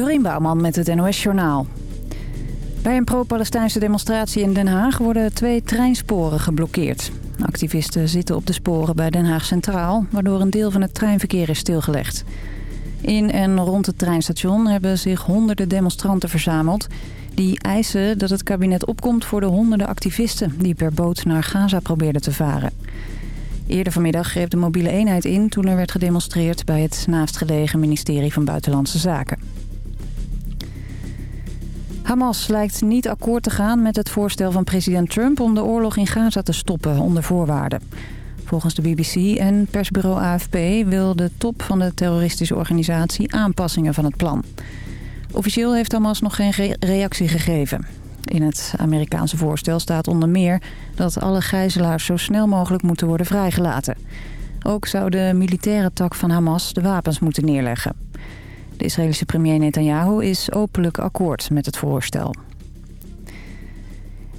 Dorien Bouwman met het NOS Journaal. Bij een pro-Palestijnse demonstratie in Den Haag worden twee treinsporen geblokkeerd. Activisten zitten op de sporen bij Den Haag Centraal... waardoor een deel van het treinverkeer is stilgelegd. In en rond het treinstation hebben zich honderden demonstranten verzameld... die eisen dat het kabinet opkomt voor de honderden activisten... die per boot naar Gaza probeerden te varen. Eerder vanmiddag greep de mobiele eenheid in toen er werd gedemonstreerd... bij het naastgelegen ministerie van Buitenlandse Zaken. Hamas lijkt niet akkoord te gaan met het voorstel van president Trump... om de oorlog in Gaza te stoppen onder voorwaarden. Volgens de BBC en persbureau AFP wil de top van de terroristische organisatie aanpassingen van het plan. Officieel heeft Hamas nog geen reactie gegeven. In het Amerikaanse voorstel staat onder meer dat alle gijzelaars zo snel mogelijk moeten worden vrijgelaten. Ook zou de militaire tak van Hamas de wapens moeten neerleggen. De Israëlische premier Netanyahu is openlijk akkoord met het voorstel.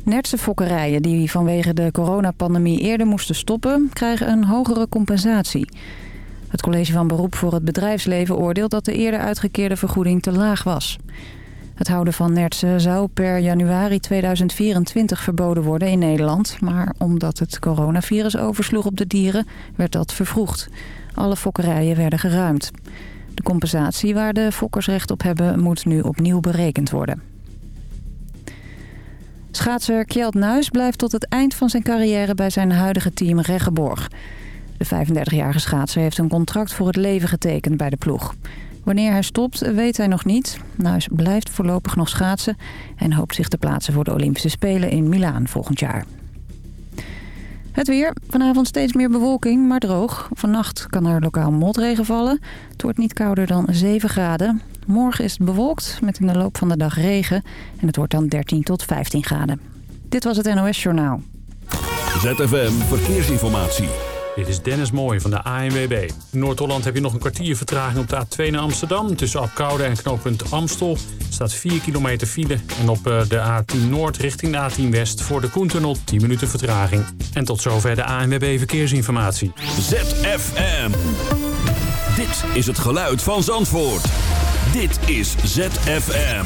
Nertse fokkerijen die vanwege de coronapandemie eerder moesten stoppen... krijgen een hogere compensatie. Het college van beroep voor het bedrijfsleven oordeelt dat de eerder uitgekeerde vergoeding te laag was. Het houden van nertsen zou per januari 2024 verboden worden in Nederland. Maar omdat het coronavirus oversloeg op de dieren werd dat vervroegd. Alle fokkerijen werden geruimd. De compensatie waar de fokkers recht op hebben moet nu opnieuw berekend worden. Schaatser Kjeld Nuis blijft tot het eind van zijn carrière bij zijn huidige team Reggeborg. De 35-jarige schaatser heeft een contract voor het leven getekend bij de ploeg. Wanneer hij stopt weet hij nog niet. Nuis blijft voorlopig nog schaatsen en hoopt zich te plaatsen voor de Olympische Spelen in Milaan volgend jaar. Het weer. Vanavond steeds meer bewolking, maar droog. Vannacht kan er lokaal motregen vallen. Het wordt niet kouder dan 7 graden. Morgen is het bewolkt met in de loop van de dag regen. En het wordt dan 13 tot 15 graden. Dit was het NOS Journaal. ZFM Verkeersinformatie. Dit is Dennis Mooij van de ANWB. In Noord-Holland heb je nog een kwartier vertraging op de A2 naar Amsterdam. Tussen Apkoude en knooppunt Amstel staat 4 kilometer file. En op eh, de A10 Noord richting de A10 West voor de Koentunnel 10 minuten vertraging. En tot zover de ANWB Verkeersinformatie. ZFM. Dit is het geluid van Zandvoort. Dit is ZFM.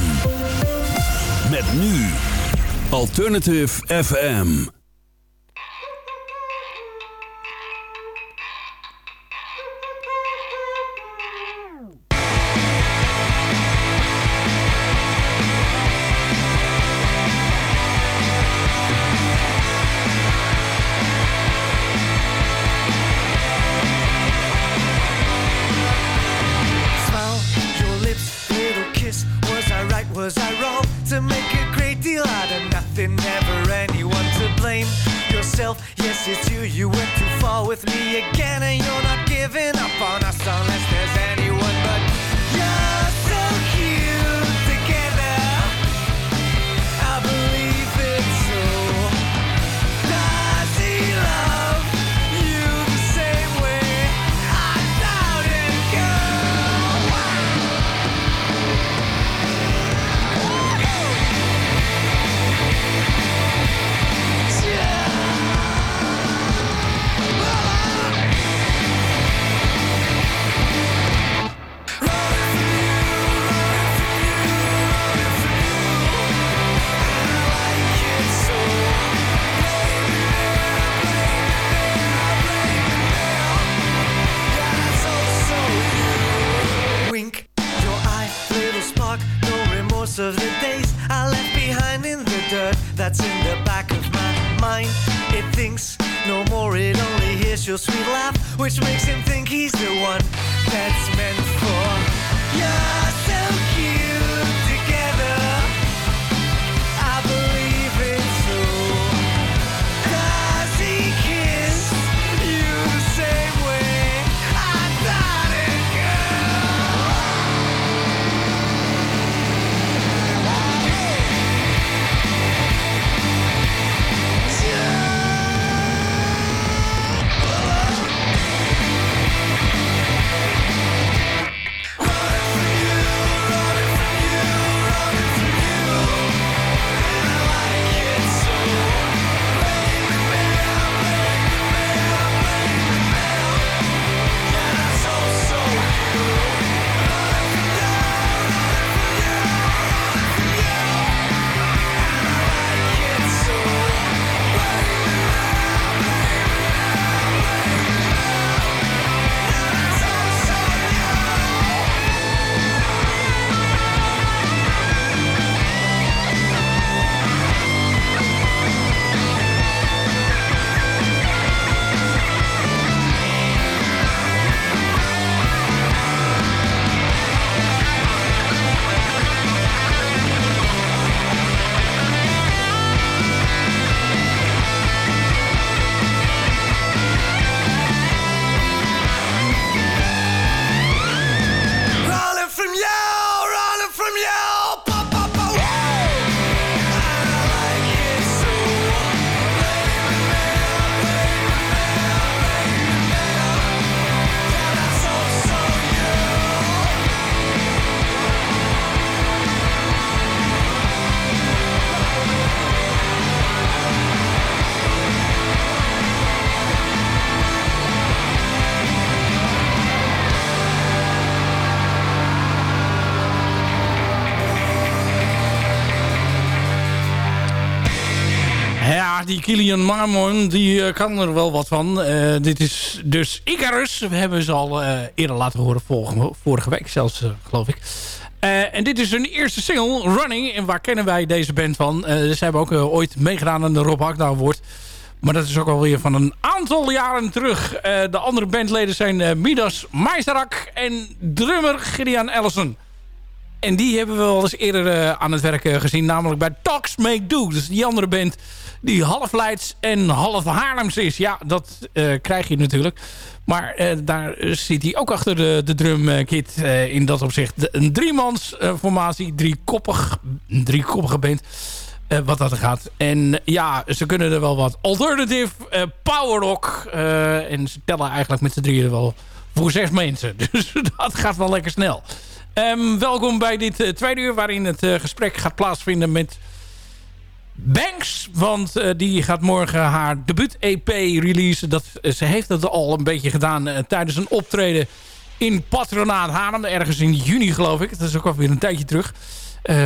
Met nu Alternative FM. Die Kilian Marmon, die kan er wel wat van. dit is dus Icarus. We hebben ze al eerder laten horen vorige, vorige week zelfs, geloof ik. en dit is hun eerste single, Running. En waar kennen wij deze band van? ze hebben ook ooit meegedaan aan de Rob Agda Award. Maar dat is ook alweer van een aantal jaren terug. de andere bandleden zijn Midas Meiserak en drummer Gideon Ellison. En die hebben we wel eens eerder uh, aan het werk uh, gezien. Namelijk bij Talks Make Do. Dus die andere band die half Leids en half Haarlems is. Ja, dat uh, krijg je natuurlijk. Maar daar zit hij ook achter de, de drumkit in dat opzicht. een driemans formatie, driekoppig, driekoppige band. wat dat er gaat. En ja, ze kunnen er wel wat alternative power rock. en ze tellen eigenlijk met z'n drieën wel voor zes mensen. Dus dat gaat wel lekker snel. Um, welkom bij dit uh, tweede uur waarin het uh, gesprek gaat plaatsvinden met Banks. Want uh, die gaat morgen haar debuut-EP releasen. Dat, ze heeft dat al een beetje gedaan tijdens een optreden in Patronaat Haarlem. Ergens in juni geloof ik. Dat is ook alweer een tijdje terug.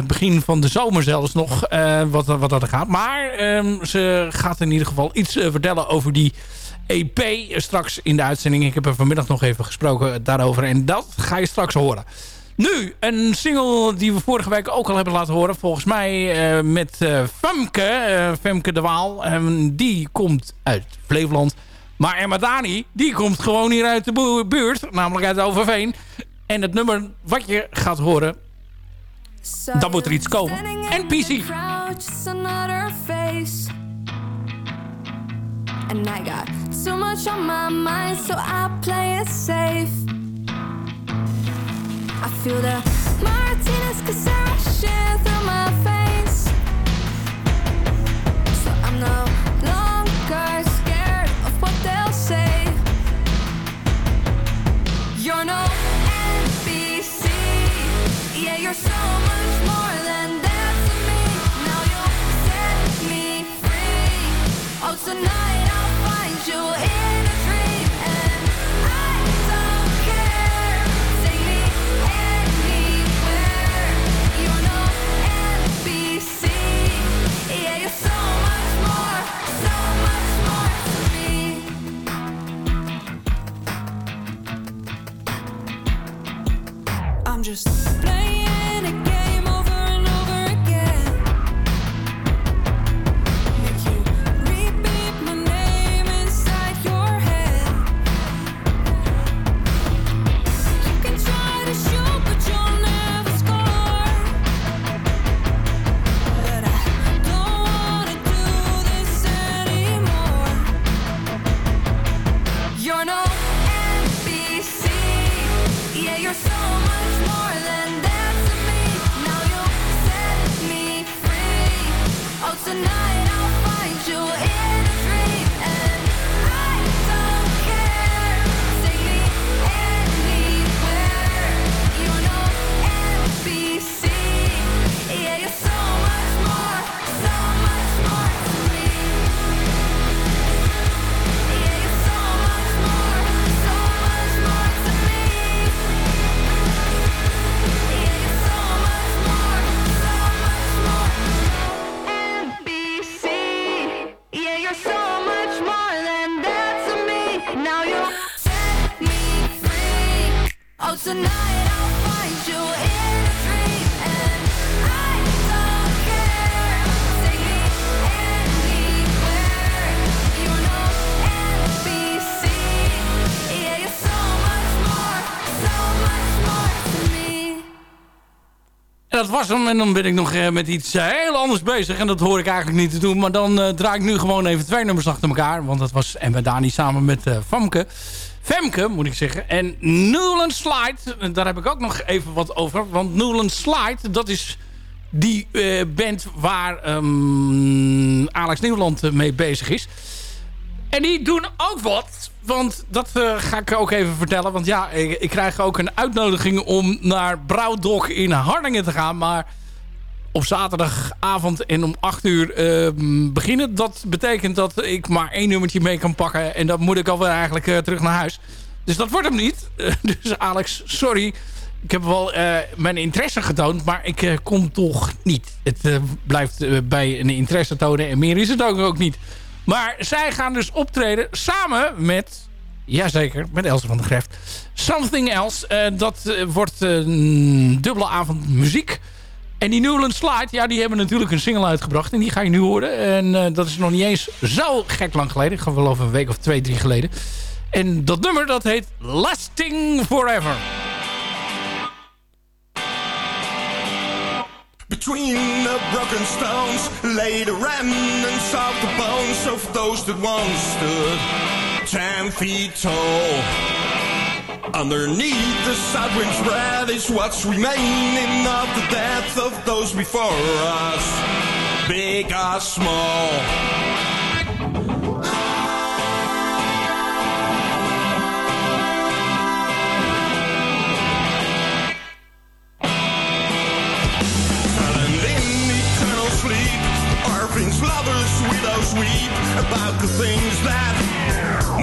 begin van de zomer zelfs nog, wat, wat dat gaat. Maar um, ze gaat in ieder geval iets vertellen over die EP straks in de uitzending. Ik heb er vanmiddag nog even gesproken daarover. En dat ga je straks horen. Nu, een single die we vorige week ook al hebben laten horen. Volgens mij uh, met uh, Femke, uh, Femke de Waal. die komt uit Flevoland. Maar Emma Dani, die komt gewoon hier uit de buurt. Namelijk uit Overveen. En het nummer wat je gaat horen, dan moet er iets komen. NPC. And I got too much on my mind, so I play it safe. I feel the Martinez concession through my face. So I'm no longer scared of what they'll say. You're no NBC. Yeah, you're so just En dan ben ik nog eh, met iets eh, heel anders bezig. En dat hoor ik eigenlijk niet te doen. Maar dan uh, draai ik nu gewoon even twee nummers achter elkaar. Want dat was en Dani samen met Famke. Femke, moet ik zeggen. En Newland Slide, daar heb ik ook nog even wat over. Want Newland Slide, dat is die band waar um, Alex Nieuwland mee bezig is. En die doen ook wat. Want dat uh, ga ik ook even vertellen. Want ja, ik, krijg ook een uitnodiging om naar Brouwdok in Harlingen te gaan. Maar op zaterdagavond en om 8 uur uh, beginnen. Dat betekent dat ik maar één nummertje mee kan pakken. En dan moet ik alweer eigenlijk uh, terug naar huis. Dus dat wordt hem niet. dus Alex, sorry. ik heb wel mijn interesse getoond, maar ik kom toch niet. Het blijft bij een interesse tonen en meer is het ook, ook niet. Maar zij gaan dus optreden samen met... Jazeker, met Else van der Greft. Something Else. dat wordt een dubbele avond muziek. En die Newland Slide, ja, die hebben natuurlijk een single uitgebracht. En die ga je nu horen. En dat is nog niet eens zo gek lang geleden. Ik over een week of twee, drie geleden. En dat nummer, dat heet Lasting Forever. Between the broken stones lay the remnants of the bones of those that once stood ten feet tall. Underneath the south wind's is what's remaining of the death of those before us, big or small. Lovers, widows weep about the things that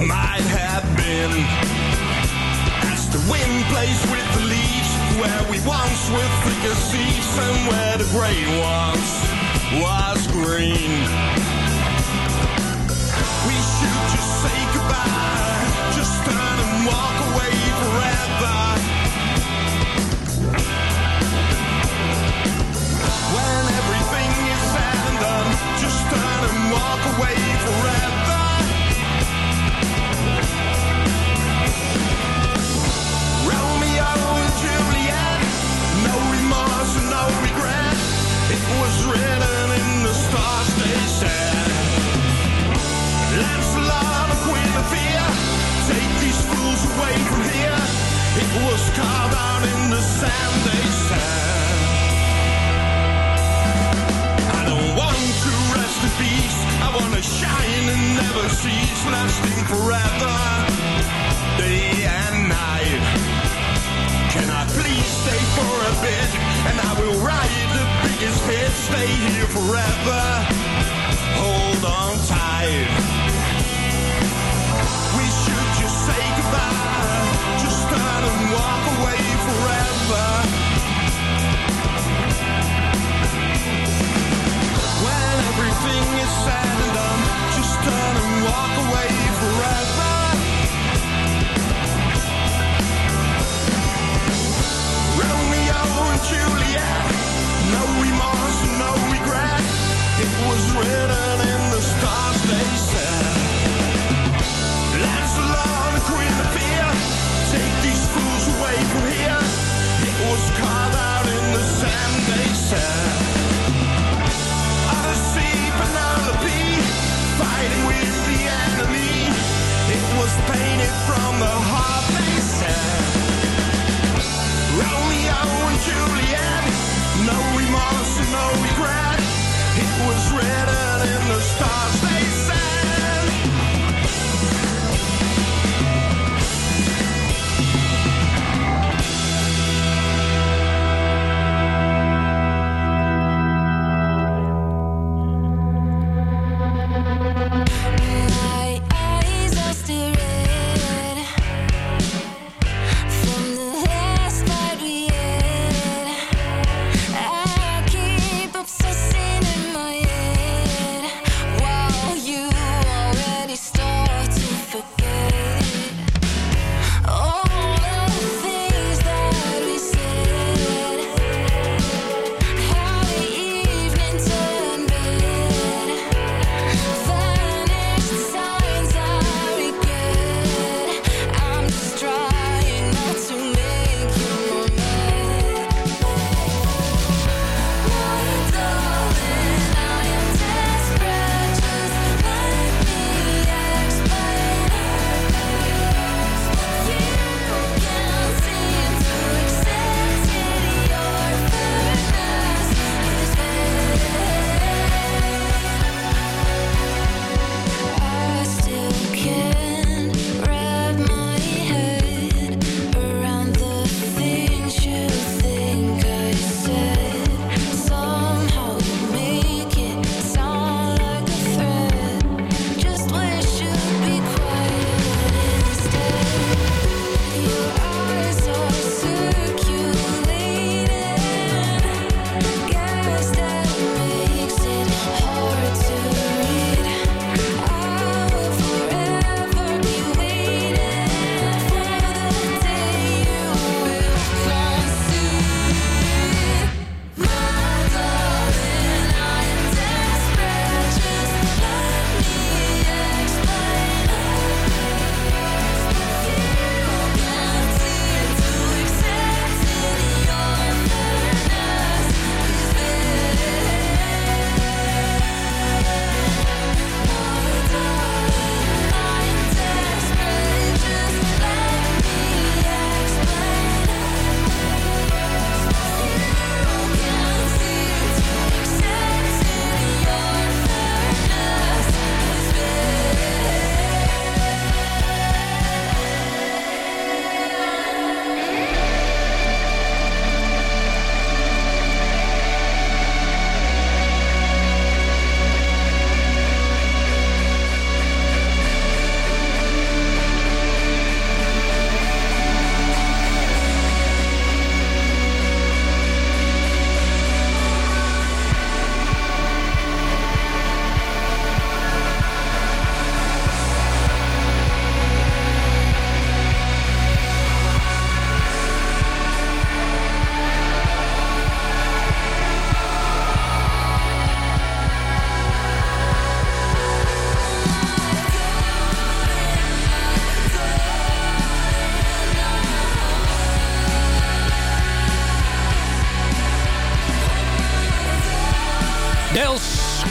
might have been the wind plays with the leaves where we once were thick as thieves and where the grey once was green. We should just say goodbye, just turn and walk away forever. It was carved out in the sand, they said. To shine and never cease, lasting forever, day and night. Can I please stay for a bit? And I will ride the biggest hit. Stay here forever. Hold on tight. No remorse, no regret. It was written in the stars they said. Lancelot, Queen of take these fools away from here. It was carved out in the sand they said. Odyssey, Penelope, fighting with the enemy. It was painted from the heart. and Juliet. No remorse and no regret. It was written.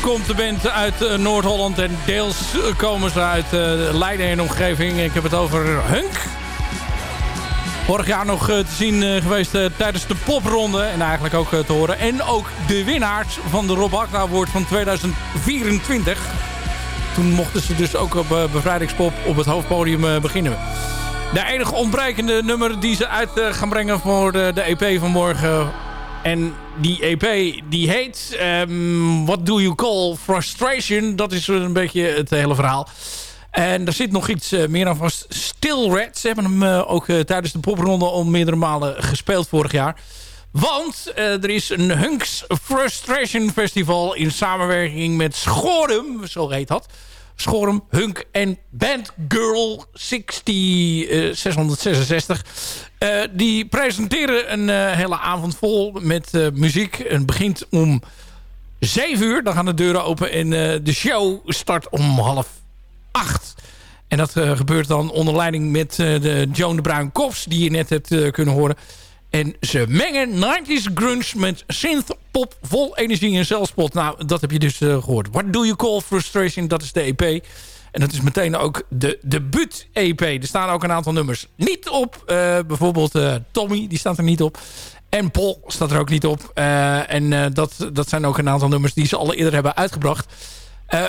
Komt de band uit uh, Noord-Holland en deels uh, komen ze uit uh, Leiden en omgeving. Ik heb het over Hunk. Vorig jaar nog te zien geweest tijdens de popronde en eigenlijk ook te horen. En ook de winnaars van de Rob Award van 2024. Toen mochten ze dus ook op Bevrijdingspop op het hoofdpodium beginnen. De enige ontbrekende nummer die ze uit gaan brengen voor de EP van morgen en die EP die heet um, What Do You Call Frustration. Dat is een beetje het hele verhaal. En er zit nog iets uh, meer aan vast. Still Red. Ze hebben hem uh, ook uh, tijdens de popronde al meerdere malen gespeeld vorig jaar. Want er is een Hunks Frustration Festival in samenwerking met Schorum. Zo heet dat. Schorum, Hunk en Bandgirl 60, 666. Uh, die presenteren een uh, hele avond vol met uh, muziek. Het begint om 7 uur. Dan gaan de deuren open en de show start om half 8. En dat gebeurt dan onder leiding met de Joan de Bruin Kops... die je net hebt kunnen horen. En ze mengen 90s grunge met synth pop vol energie en zelfspot. Nou, dat heb je dus gehoord. What Do You Call Frustration? Dat is de EP. En dat is meteen ook de debuut-EP. Er staan ook een aantal nummers niet op. Uh, bijvoorbeeld uh, Tommy, die staat er niet op. En Paul staat er ook niet op. En dat, dat zijn ook een aantal nummers die ze al eerder hebben uitgebracht.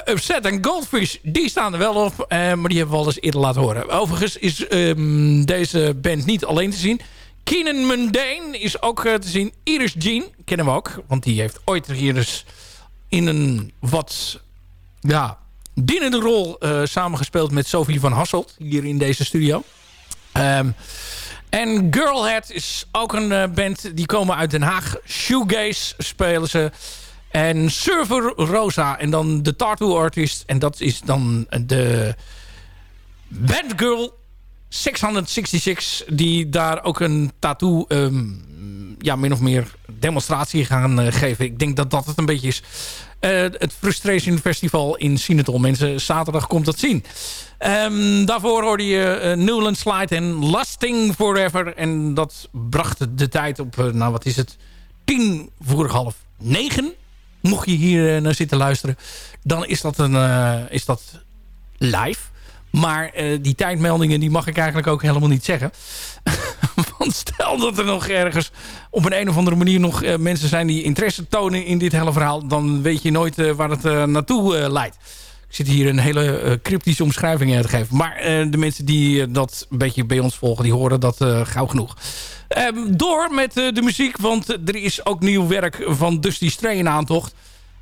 Upset en Goldfish, die staan er wel op. maar die hebben we al eens eerder laten horen. Overigens is um, deze band niet alleen te zien. Keenan Mundane is ook te zien. Iris Jean, kennen we ook. Want die heeft ooit hier dus in een wat... Ja, dienende rol uh, samengespeeld met Sophie van Hasselt. Hier in deze studio. Um, en Girlhead is ook een uh, band. Die komen uit Den Haag. Shoegaze spelen ze. En Server Rosa. En dan de Tattoo Artist. En dat is dan de Bandgirl 666. Die daar ook een tattoo... Um, ja, min of meer demonstratie gaan uh, geven. Ik denk dat dat het een beetje is. Uh, het Frustration Festival in Sinatol. Mensen, zaterdag komt dat zien. Um, daarvoor hoorde je uh, Newland Slide en Lasting Forever. En dat bracht de tijd op, nou wat is het, tien voor half negen. Mocht je hier naar zitten luisteren, dan is dat, een, is dat live. Maar uh, die tijdmeldingen die mag ik eigenlijk ook helemaal niet zeggen. Want stel dat er nog ergens op een, een of andere manier nog uh, mensen zijn die interesse tonen in dit hele verhaal. Dan weet je nooit uh, waar het naartoe leidt. Ik zit hier een hele cryptische omschrijving te geven. Maar de mensen die dat een beetje bij ons volgen, die horen dat gauw genoeg. Um, door met de muziek, want er is ook nieuw werk van Dusty Stray in aantocht.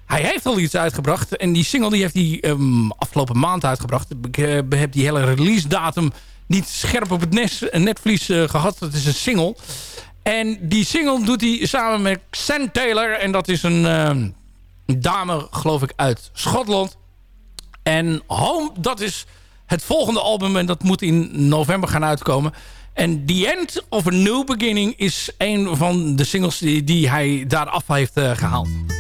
Hij heeft al iets uitgebracht. En die single die heeft hij um, afgelopen maand uitgebracht. Ik uh, heb die hele release datum niet scherp op het nes, netvlies uh, gehad. Het is een single. En die single doet hij samen met Sam Taylor. En dat is een uh, dame, geloof ik, uit Schotland. En Home, dat is het volgende album. En dat moet in november gaan uitkomen. En The End of a New Beginning is een van de singles die, die hij daar af heeft gehaald.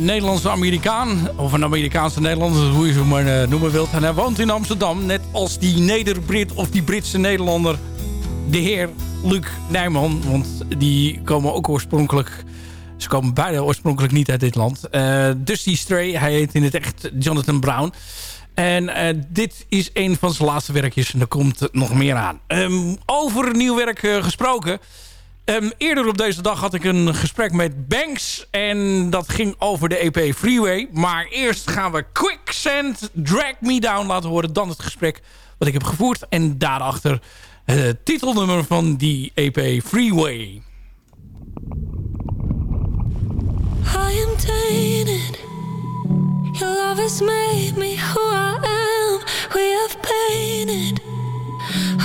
Nederlandse Amerikaan, of een Amerikaanse Nederlander, hoe je ze maar eh, noemen wilt. En hij woont in Amsterdam, net als die Neder-Brit of die Britse Nederlander, de heer Luc Nijman. Want die komen ook oorspronkelijk, ze komen beide oorspronkelijk niet uit dit land. Eh, Dusty Stray, hij heet in het echt Jonathan Brown. En eh, dit is een van zijn laatste werkjes en er komt nog meer aan. Ehm, over nieuw werk eh, gesproken... Ehm, eerder op deze dag had ik een gesprek met Banks. En dat ging over de EP Freeway. Maar eerst gaan we Quicksand Drag Me Down laten horen. Dan het gesprek wat ik heb gevoerd. En daarachter het titelnummer van die EP Freeway. I am tainted. Your love has made me who I am. We have painted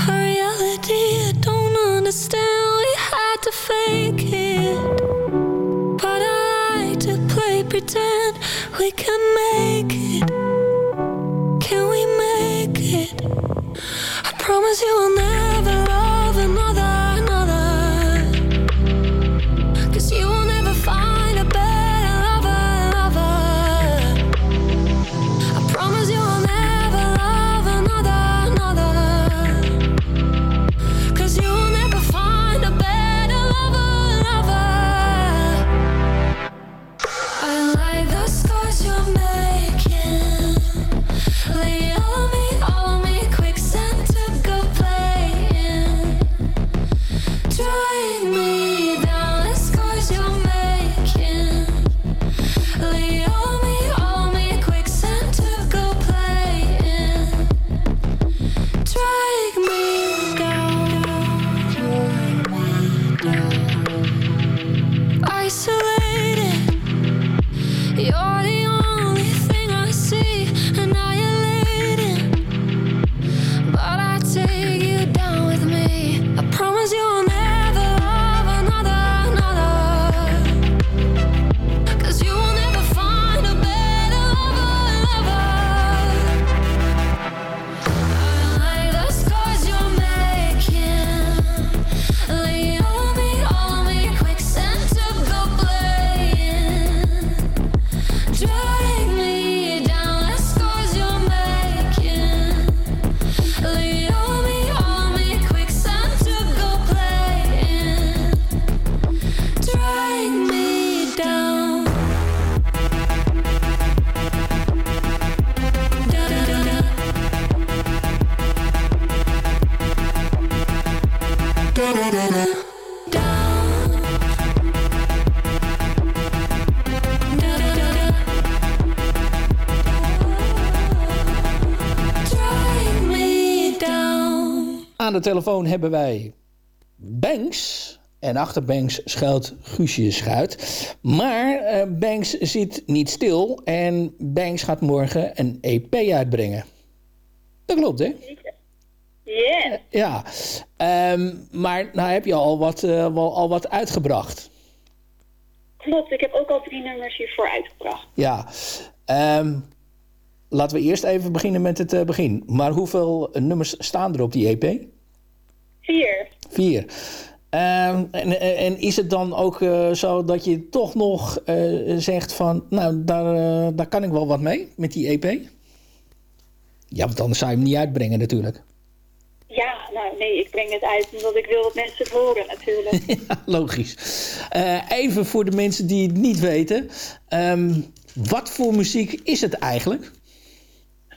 a reality I don't understand. We had to fake it, but I like to play pretend. We can make it. Can we make it? I promise you will never Aan de telefoon hebben wij Banks. En achter Banks schuilt Guusje Schuit. Maar eh, Banks zit niet stil. En Banks gaat morgen een EP uitbrengen. Dat klopt, hè? Yeah. Ja. Ehm, maar nou heb je al wat, eh, wel, al wat uitgebracht. Klopt, ik heb ook al drie nummers hiervoor uitgebracht. Ja. Ehm, laten we eerst even beginnen met het eh, begin. Maar hoeveel nummers staan er op die EP? Vier. Vier. Ehm, en, en is het dan ook eh, zo dat je toch nog eh, zegt van... nou, daar, eh, daar kan ik wel wat mee met die EP? Ja, want anders zou je hem niet uitbrengen natuurlijk. Ja, nou nee, ik breng het uit omdat ik wil dat mensen het horen natuurlijk. Ja, logisch. Eh, even voor de mensen die het niet weten. ehm, wat voor muziek is het eigenlijk?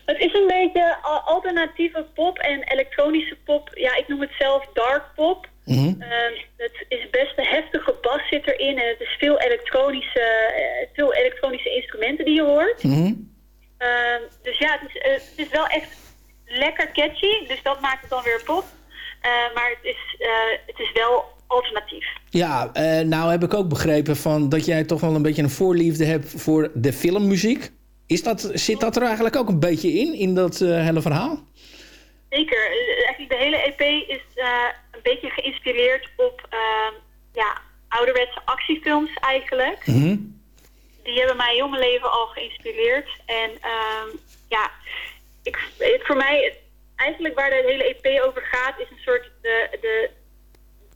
Het is een beetje al- alternatieve pop en elektronische pop. Ja, ik noem het zelf dark pop. Ehm, het is best een heftige bas zit erin en het is veel elektronische, eh, veel elektronische instrumenten die je hoort. Mhm. Ehm, dus ja, het is, eh, het is wel echt lekker catchy, dus dat maakt het dan weer pop. Eh, maar het is, eh, het is wel alternatief. Ja, eh, nou heb ik ook begrepen van dat jij toch wel een beetje een voorliefde hebt voor de filmmuziek. Is dat, zit dat er eigenlijk ook een beetje in, in dat hele verhaal? Zeker. Eigenlijk de hele EP is een beetje geïnspireerd op ehm, ja, ouderwetse actiefilms eigenlijk. Mhm. Die hebben mij mijn leven al geïnspireerd. En ehm, ik, het, voor mij, eigenlijk waar de hele EP over gaat, is een soort de, de,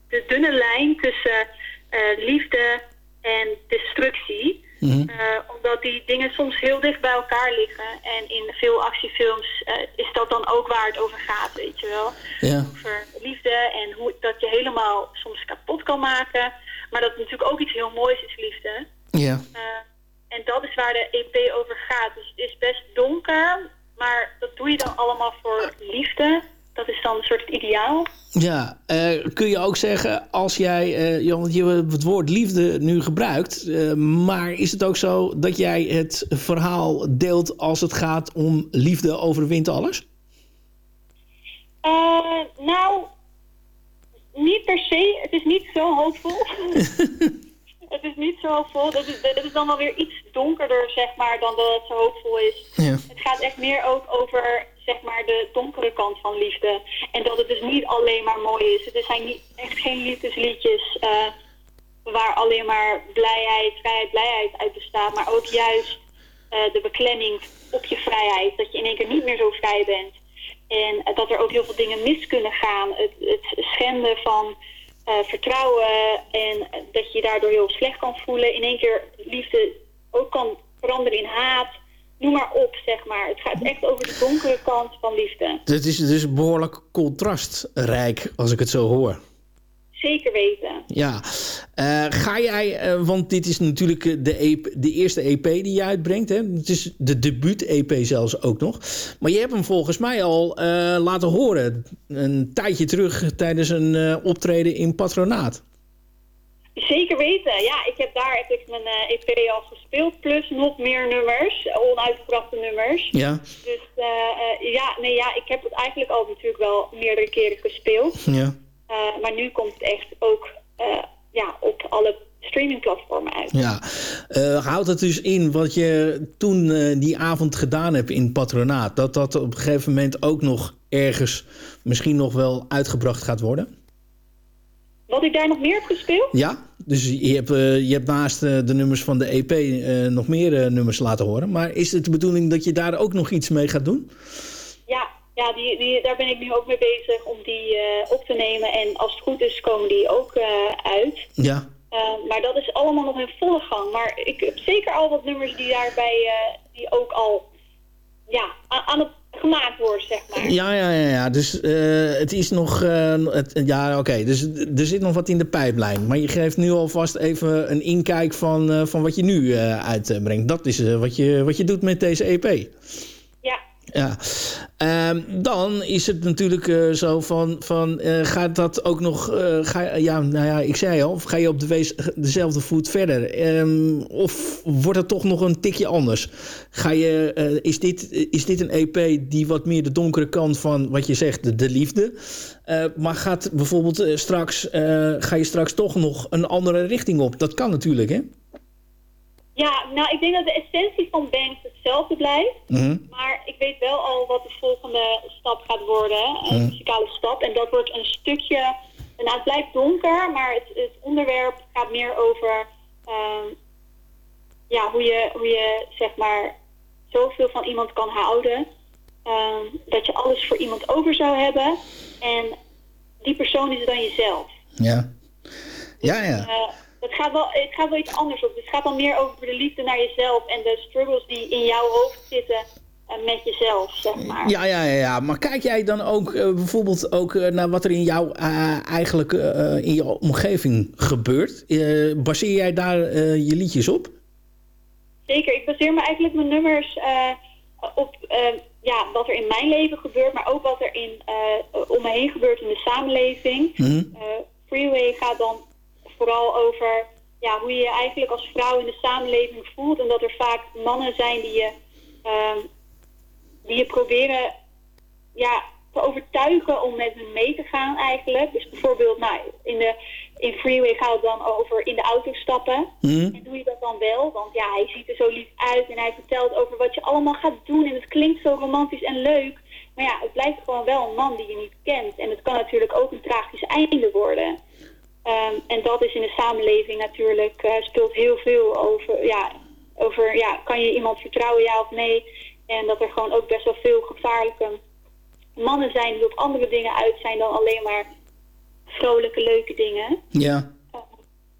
de dunne lijn tussen eh, liefde en destructie. Mhm. Eh, omdat die dingen soms heel dicht bij elkaar liggen. En in veel actiefilms eh, is dat dan ook waar het over gaat, weet je wel. Ja. Over liefde en hoe dat je helemaal soms kapot kan maken. Maar dat het natuurlijk ook iets heel moois is, liefde. Ja. En dat is waar de EP over gaat. Dus het is best donker, maar dat doe je dan allemaal voor liefde. Dat is dan een soort ideaal. Ja, eh, kun je ook zeggen, als jij, ja, want je hebt het woord liefde nu gebruikt, eh, maar is het ook zo dat jij het verhaal deelt als het gaat om liefde overwint alles? Nou, niet per se. Het is niet zo hoopvol. het is niet zo hoopvol. Dat is, is dan wel weer iets donkerder, zeg maar, dan dat het zo hoopvol is. Ja. Het gaat echt meer ook over, zeg maar, de donkere kant van liefde. En dat het dus niet alleen maar mooi is. Het zijn niet, echt geen liefdesliedjes eh, waar alleen maar blijheid, vrijheid, blijheid uit bestaat. Maar ook juist eh, de beklemming op je vrijheid. Dat je in één keer niet meer zo vrij bent. En eh, dat er ook heel veel dingen mis kunnen gaan. Het, het schenden van eh, vertrouwen en dat je je daardoor heel slecht kan voelen. In één keer liefde ook kan veranderen in haat. Noem maar op, zeg maar. Het gaat echt over de donkere kant van liefde. Het is dus behoorlijk contrastrijk als ik het zo hoor. Zeker weten. Ja, Eh, ga jij, eh, want dit is natuurlijk eh, de, EP de eerste EP die je uitbrengt. Hè? Het is de debuut-EP zelfs ook nog. Maar je hebt hem volgens mij al laten horen een tijdje terug tijdens een optreden in Patronaat. Zeker weten. Ja, ik heb daar heb ik mijn EP al gespeeld. Plus nog meer nummers. Onuitgebrachte nummers. Ja, Dus ja, nee, ja, ik heb het eigenlijk al natuurlijk wel meerdere keren gespeeld. ja. Eh, maar nu komt het echt ook eh, ja, op alle streamingplatformen uit. Ja, Eh, houdt het dus in wat je toen die avond gedaan hebt in Patronaat... dat dat op een gegeven moment ook nog ergens misschien nog wel uitgebracht gaat worden? Wat ik daar nog meer heb gespeeld? Ja, dus je hebt, je hebt naast de nummers van de EP nog meer nummers laten horen. Maar is het de bedoeling dat je daar ook nog iets mee gaat doen? Ja, ja die, die, daar ben ik nu ook mee bezig om die eh, op te nemen. En als het goed is komen die ook eh, uit. Ja, Eh, maar dat is allemaal nog in volle gang. Maar ik heb zeker al wat nummers die daarbij die ook al ja, aan, het gemaakt worden, zeg maar. ja, ja, ja. ja. Dus het is nog... het, ja, oké. Dus er zit nog wat in de pijplijn. Maar je geeft nu alvast even een inkijk van, van wat je nu uitbrengt. Dat is wat, je, wat je doet met deze EP. Ja, Ehm, dan is het natuurlijk eh, zo van, van eh, gaat dat ook nog, eh, ga, ja, nou ja, ik zei al, ga je op de wees, dezelfde voet verder? Ehm, of wordt het toch nog een tikje anders? Ga je, is, dit, is dit een EP die wat meer de donkere kant van wat je zegt, de, de liefde? Maar gaat bijvoorbeeld straks, ga je straks toch nog een andere richting op? Dat kan natuurlijk, hè? Ja, nou ik denk dat de essentie van Banks hetzelfde blijft. Mhm. Maar ik weet wel al wat de volgende stap gaat worden. Een muzikale stap. En dat wordt een stukje... Nou, het blijft donker, maar het, het onderwerp gaat meer over... ehm, ja, hoe je, hoe je zeg maar zoveel van iemand kan houden. Ehm, dat je alles voor iemand over zou hebben. En die persoon is dan jezelf. Ja. Ja, ja. Eh, het, gaat wel, het gaat wel iets anders op. Het gaat dan meer over de liefde naar jezelf en de struggles die in jouw hoofd zitten eh, met jezelf, zeg maar. Ja, ja, ja, ja. Maar kijk jij dan ook eh, bijvoorbeeld ook eh, naar wat er in jouw eigenlijk in je omgeving gebeurt? Baseer jij daar je liedjes op? Zeker, ik baseer me eigenlijk mijn nummers op ja, wat er in mijn leven gebeurt, maar ook wat er in, om me heen gebeurt in de samenleving. Mhm. Freeway gaat dan vooral over ja, hoe je je eigenlijk als vrouw in de samenleving voelt. En dat er vaak mannen zijn die je, ehm, die je proberen ja, te overtuigen om met hen mee te gaan eigenlijk. Dus bijvoorbeeld nou, in, de, in Freeway gaat het dan over in de auto stappen. En doe je dat dan wel? Want ja, hij ziet er zo lief uit en hij vertelt over wat je allemaal gaat doen. En het klinkt zo romantisch en leuk. Maar ja, het blijft gewoon wel een man die je niet kent. En het kan natuurlijk ook een tragisch einde worden. Ehm, en dat is in de samenleving natuurlijk, eh, speelt heel veel over, ja, over, ja, kan je iemand vertrouwen, ja of nee? En dat er gewoon ook best wel veel gevaarlijke mannen zijn die op andere dingen uit zijn dan alleen maar vrolijke, leuke dingen. Ja.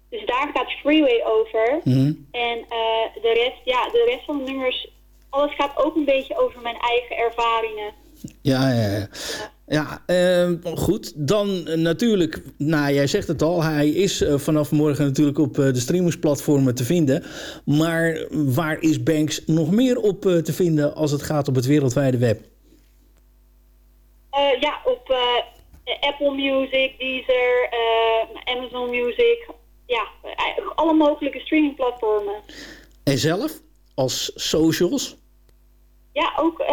Dus daar gaat Freeway over. Mhm. En eh, de, rest, ja, de rest van de nummers, alles gaat ook een beetje over mijn eigen ervaringen. Ja, ja, ja. Ja, ehm, goed. Dan eh, natuurlijk, nou jij zegt het al, hij is eh, vanaf morgen natuurlijk op eh, de streamingsplatformen te vinden. Maar waar is Banks nog meer op te vinden als het gaat op het wereldwijde web? Ja, op Apple Music, Deezer, Amazon Music. Ja, alle mogelijke streamingplatformen. En zelf, als socials? Ja, ook,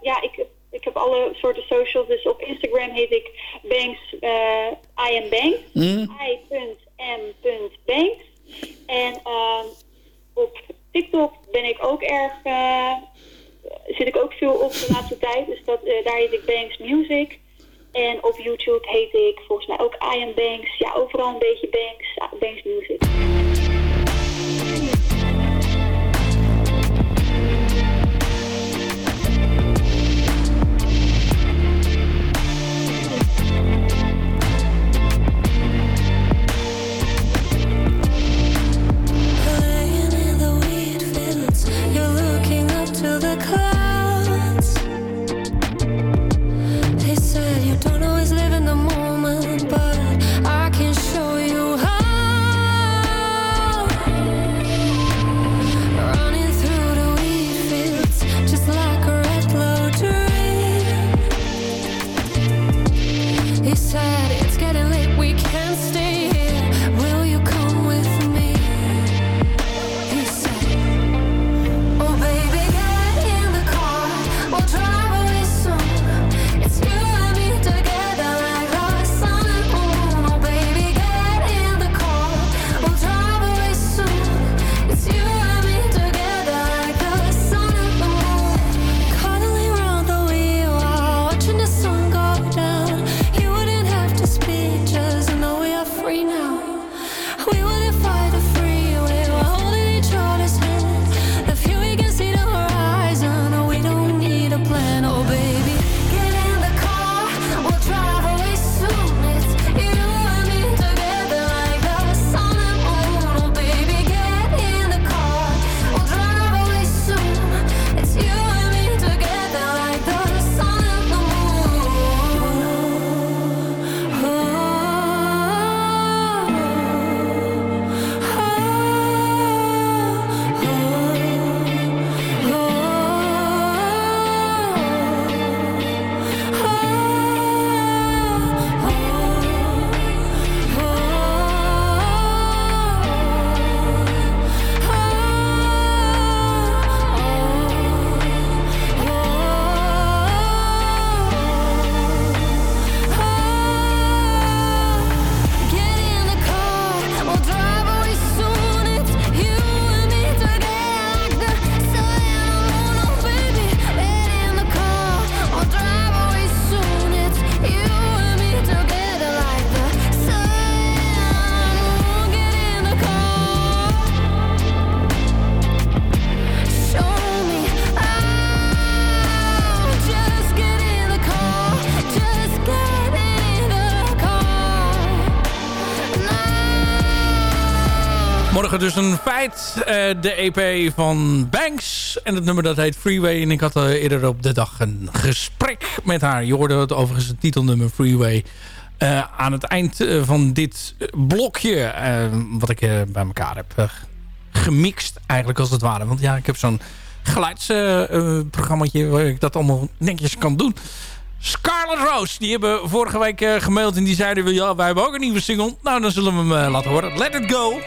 ja, ik, ik heb alle soorten socials. Dus op Instagram heet ik Banks, eh I am Banks. Mhm. I.m.banks. En ehm, op TikTok ben ik ook erg, eh, zit ik ook veel op de laatste tijd. Dus dat, eh, daar heet ik Banks Music. En op YouTube heet ik volgens mij ook I am Banks. Ja, overal een beetje Banks, Banks Music. Dus een feit. eh, de EP van Banks. En het nummer dat heet Freeway. En ik had eh, eerder op de dag een gesprek met haar. Je hoorde het overigens het titelnummer Freeway. eh, aan het eind van dit blokje. wat ik bij elkaar heb gemixt. Eigenlijk als het ware. Want ja, ik heb zo'n geluidsprogrammaatje waar ik dat allemaal netjes kan doen. Scarlet Rose. Die hebben vorige week uh, gemaild en die zeiden... Ja, wij hebben ook een nieuwe single. Nou, dan zullen we hem uh, laten horen. Let It Go.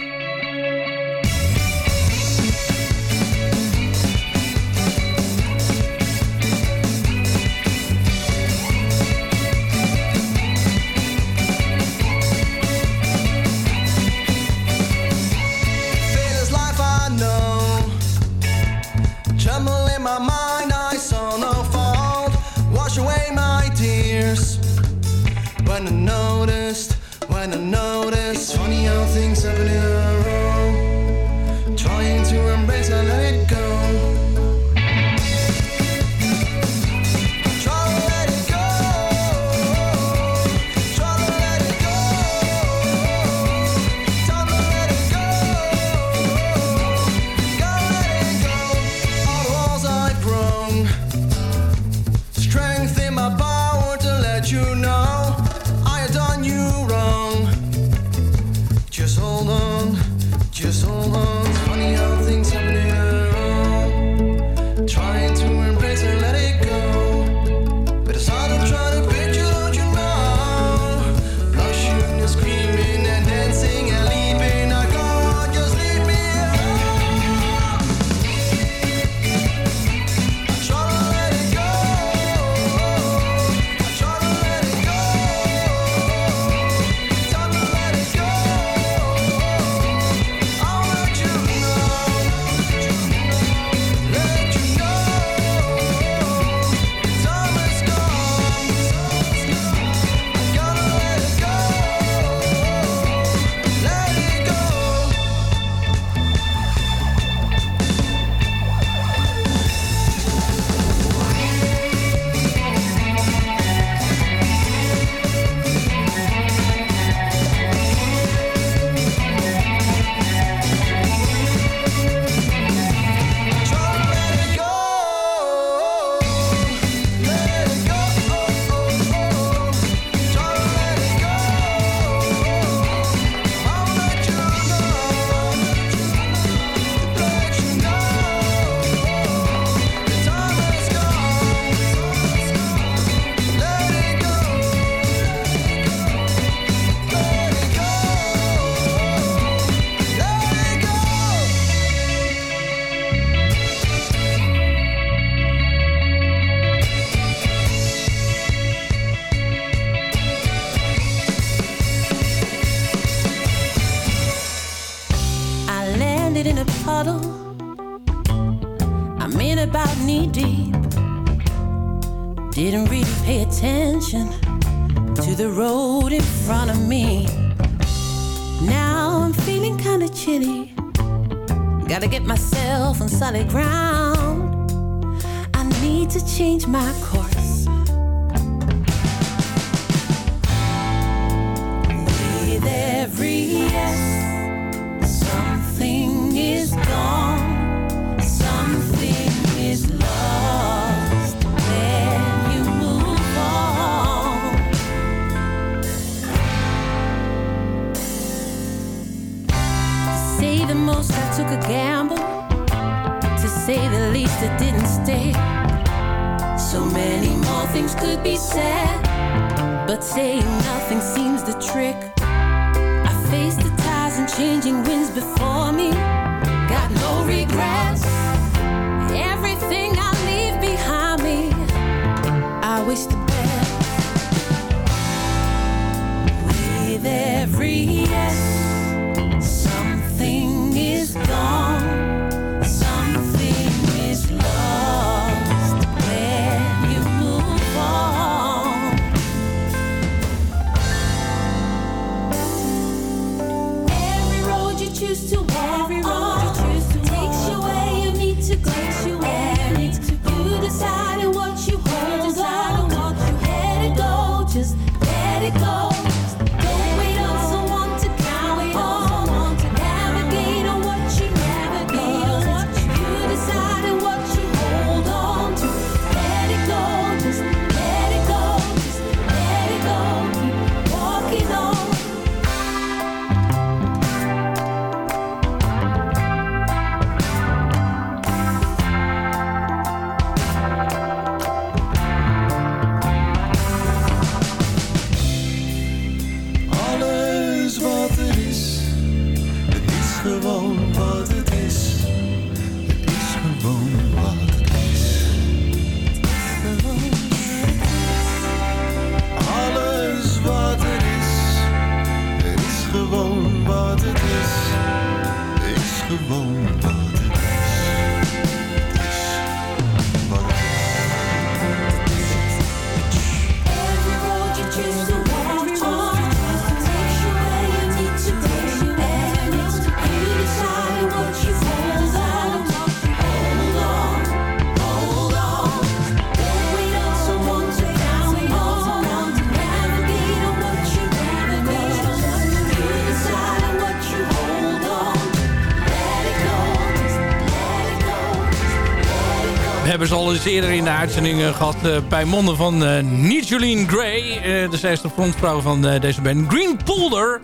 Hebben ze al eens eerder in de uitzending eh, gehad eh, bij monden van uh, Nijoline Gray. De zesde frontvrouw van deze band. Green Polder.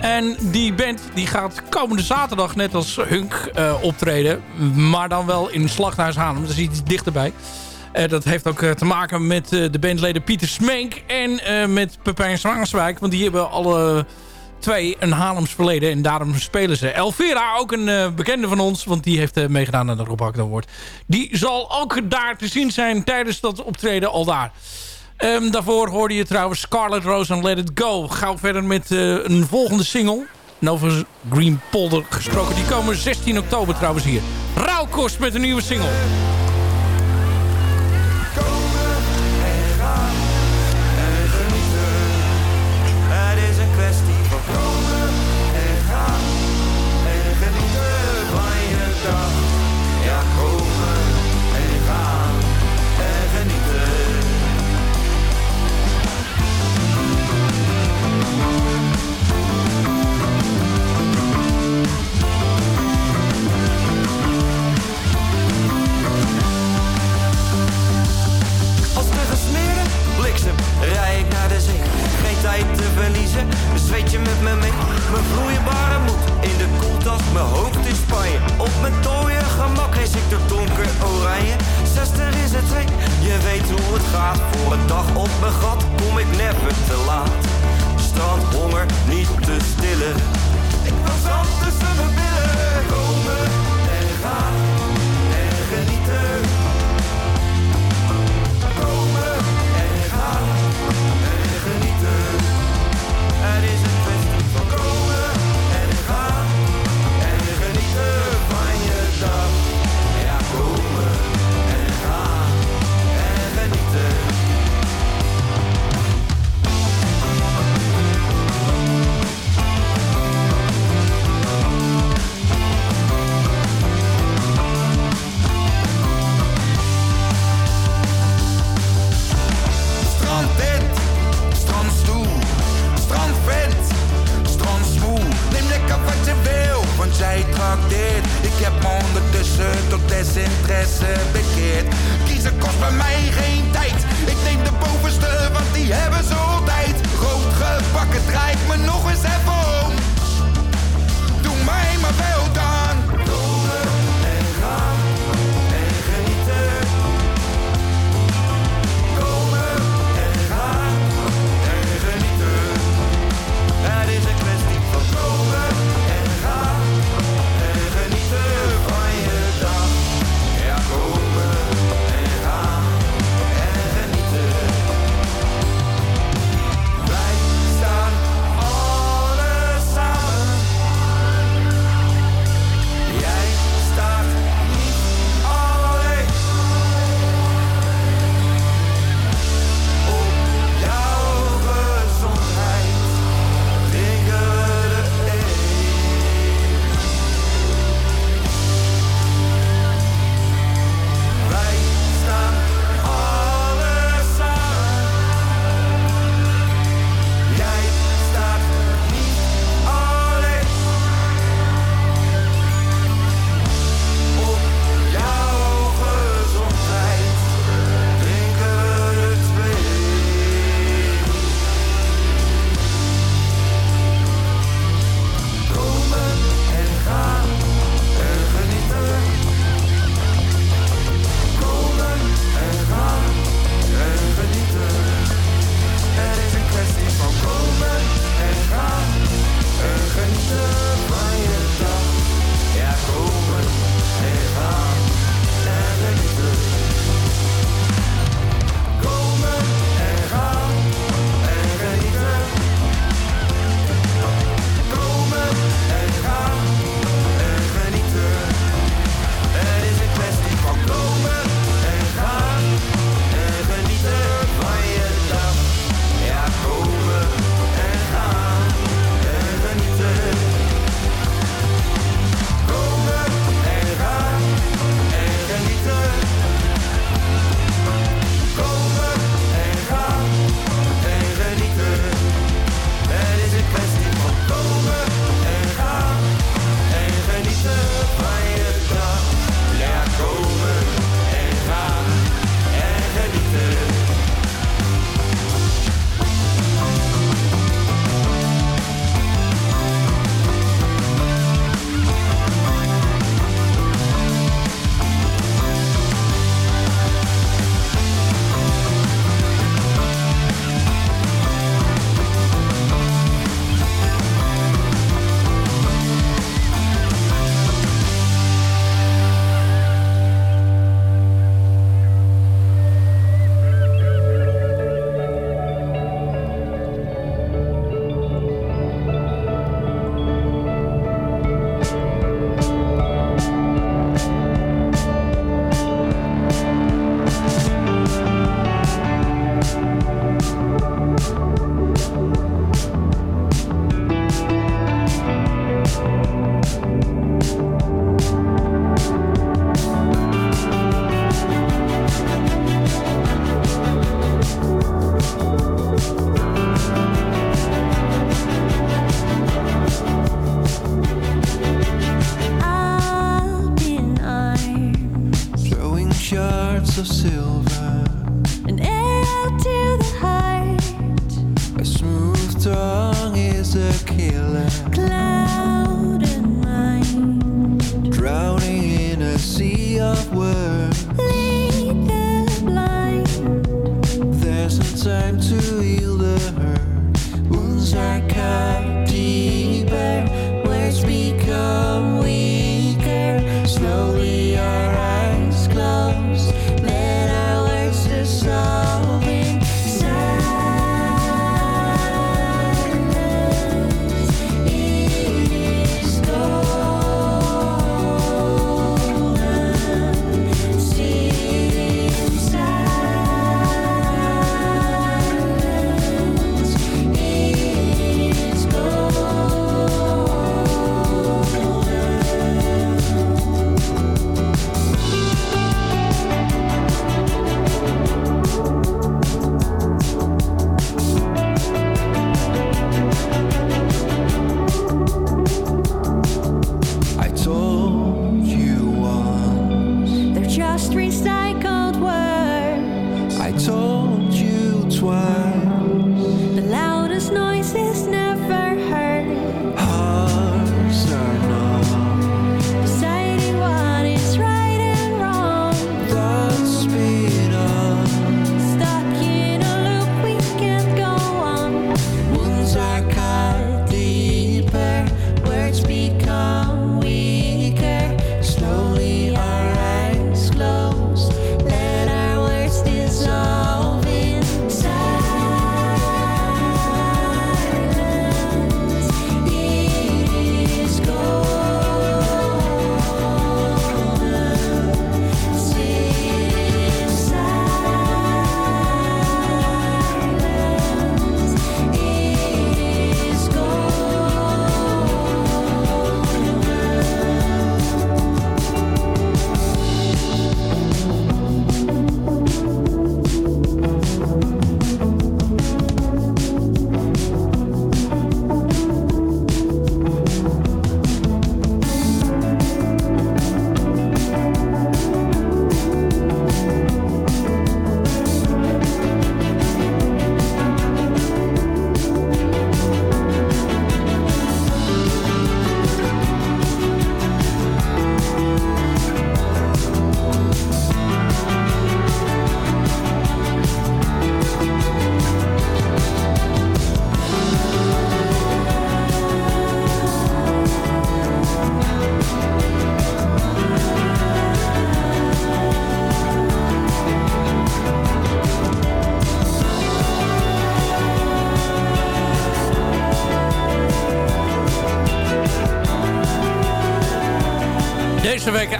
En die band die gaat komende zaterdag net als Hunk optreden. Maar dan wel in Slachthuis Haarlem. Dat is iets dichterbij. dat heeft ook te maken met de bandleden Pieter Smeek en met Pepijn Zwaanswijk. Want die hebben alle twee een Haarlems verleden. En daarom spelen ze. Elvira, ook een uh, bekende van ons. Want die heeft uh, meegedaan aan de Rob Akda Award. Die zal ook daar te zien zijn tijdens dat optreden al daar. Um, daarvoor hoorde je trouwens Scarlet Rose en Let It Go. Gauw verder met uh, een volgende single. En over Green Polder gesproken. Die komen 16 oktober trouwens hier. Rauwkost met een nieuwe single. Gat kom ik never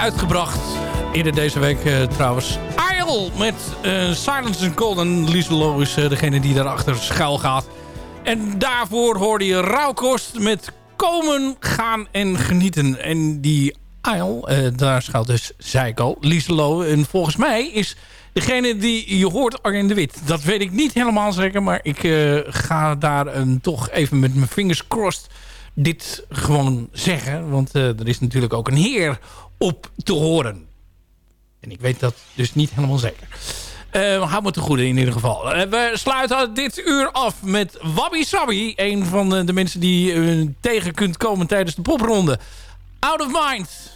uitgebracht. Eerder deze week eh, trouwens. Isle met eh, Silence and Golden. Lieselo is eh, degene die daarachter schuil gaat. En daarvoor hoorde je Rauwkost met Komen, Gaan en Genieten. En die Isle, daar schuilt dus, zei ik al, Lieselo. En volgens mij is degene die je hoort Arjen de Wit. Dat weet ik niet helemaal zeker. Maar ik ga daar een, toch even met mijn fingers crossed dit gewoon zeggen. Want er is natuurlijk ook een heer op te horen. En ik weet dat dus niet helemaal zeker. Uh, hou me te goede in ieder geval. Uh, we sluiten dit uur af met Wabi Sabi. Een van de, mensen die uh, tegen kunt komen tijdens de popronde. Out of Mind.